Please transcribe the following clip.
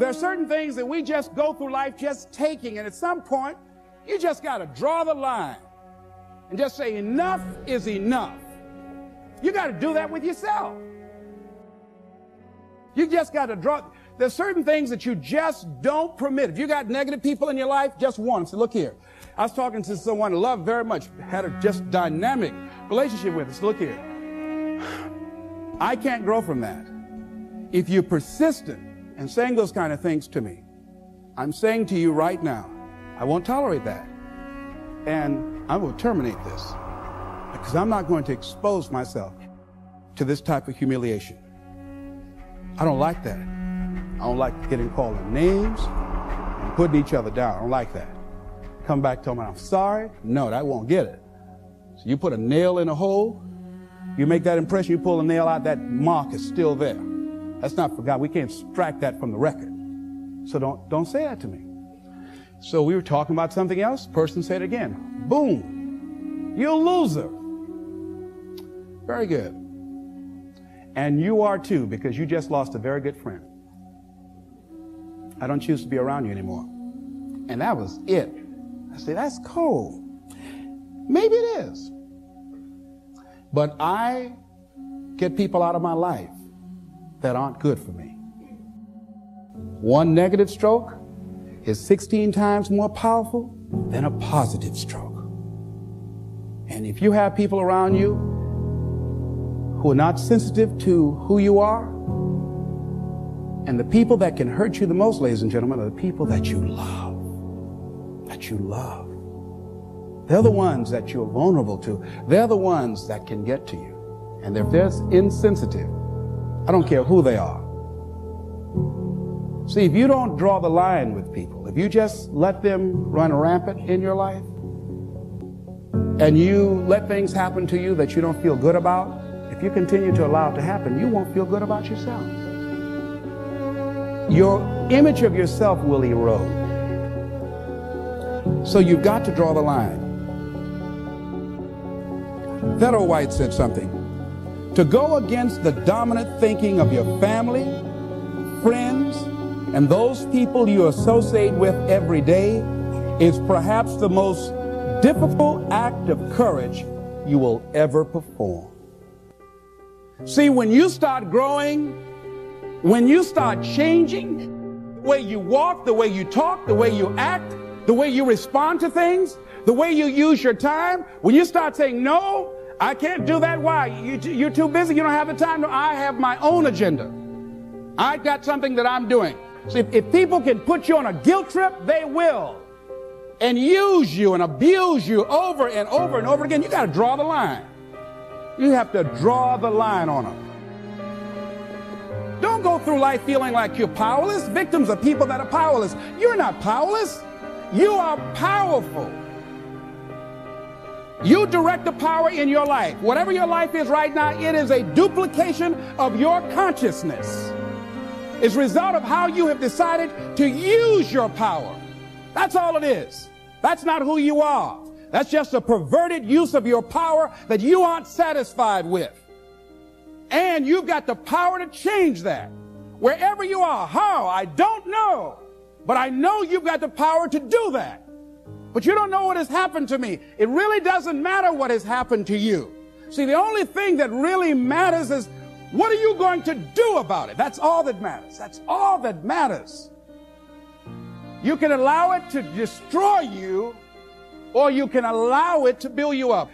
There are certain things that we just go through life just taking, and at some point, you just got to draw the line and just say, enough is enough. You got to do that with yourself. You just got to draw. There's certain things that you just don't permit. If you got negative people in your life, just. Say, look here. I was talking to someone I love very much, had a just dynamic relationship with us. Look here. I can't grow from that. If you're persistent in saying those kind of things to me, I'm saying to you right now, I won't tolerate that. And I will terminate this because I'm not going to expose myself to this type of humiliation. I don't like that. I don't like getting called names and putting each other down. I don't like that. Come back, tell me I'm sorry. No, that won't get it. So you put a nail in a hole, you make that impression, you pull a nail out, that mark is still there. That's not for God. We can't extract that from the record. So don't, don't say that to me. So we were talking about something else. Person said again. Boom. You're a loser. Very good. And you are too, because you just lost a very good friend. I don't choose to be around you anymore. And that was it. I said, that's cold. Maybe it is. But I get people out of my life that aren't good for me. One negative stroke is 16 times more powerful than a positive stroke. And if you have people around you who are not sensitive to who you are, and the people that can hurt you the most, ladies and gentlemen, are the people that you love. That you love. They're the ones that you're vulnerable to. They're the ones that can get to you. And if they're insensitive, I don't care who they are. See, if you don't draw the line with people, if you just let them run rampant in your life, and you let things happen to you that you don't feel good about, if you continue to allow it to happen, you won't feel good about yourself. Your image of yourself will erode. So you've got to draw the line. Theodore White said something. To go against the dominant thinking of your family, friends, and those people you associate with every day is perhaps the most difficult act of courage you will ever perform. See, when you start growing, when you start changing, the way you walk, the way you talk, the way you act, the way you respond to things, the way you use your time, when you start saying, no, I can't do that. Why? You, you're too busy. You don't have the time. No, I have my own agenda. I've got something that I'm doing. So if, if people can put you on a guilt trip, they will. And use you and abuse you over and over and over again. You got to draw the line. You have to draw the line on them. Don't go through life feeling like you're powerless. Victims are people that are powerless. You're not powerless. You are powerful. You direct the power in your life. Whatever your life is right now, it is a duplication of your consciousness. It's a result of how you have decided to use your power. That's all it is. That's not who you are. That's just a perverted use of your power that you aren't satisfied with. And you've got the power to change that. Wherever you are, how, I don't know. But I know you've got the power to do that. But you don't know what has happened to me. It really doesn't matter what has happened to you. See, the only thing that really matters is what are you going to do about it? That's all that matters. That's all that matters. You can allow it to destroy you or you can allow it to build you up.